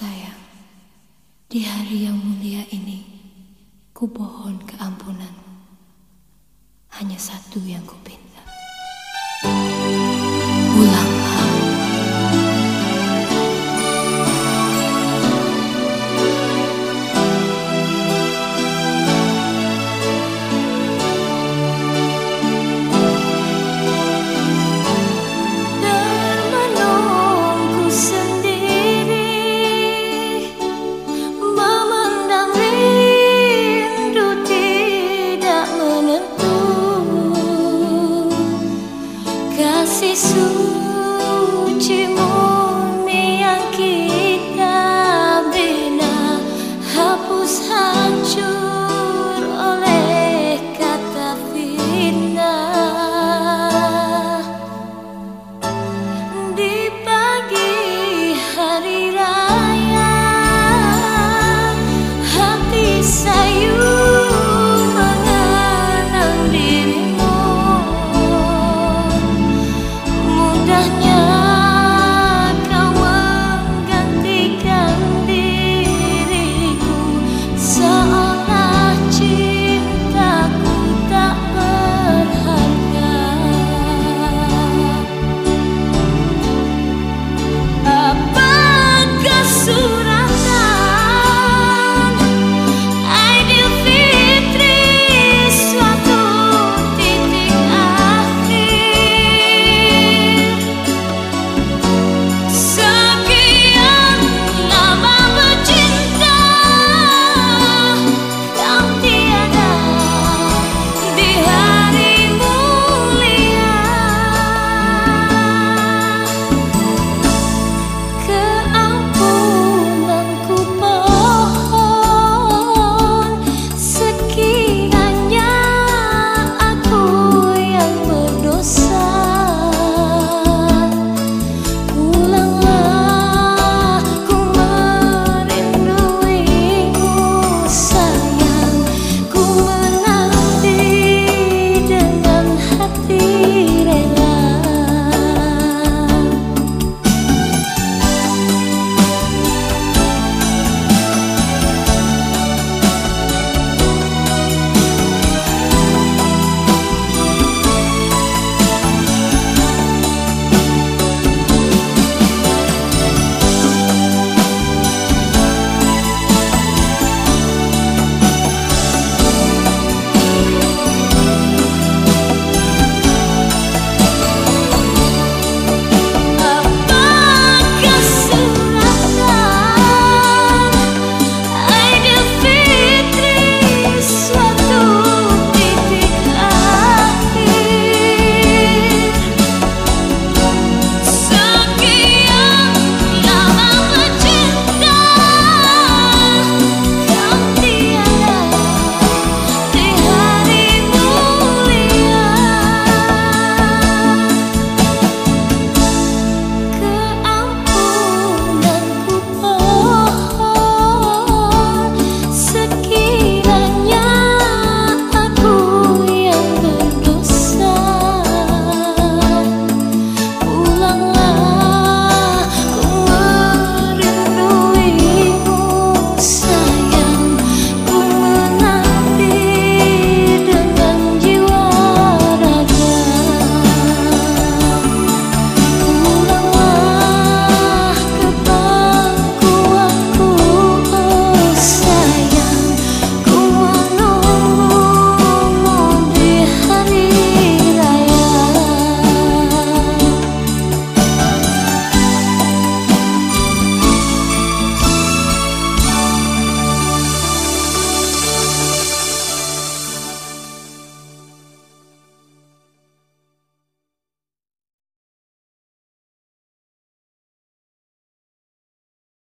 Sayang, di hari yang mulia ini, ku pohon keampunan. Hanya satu yang kupinta.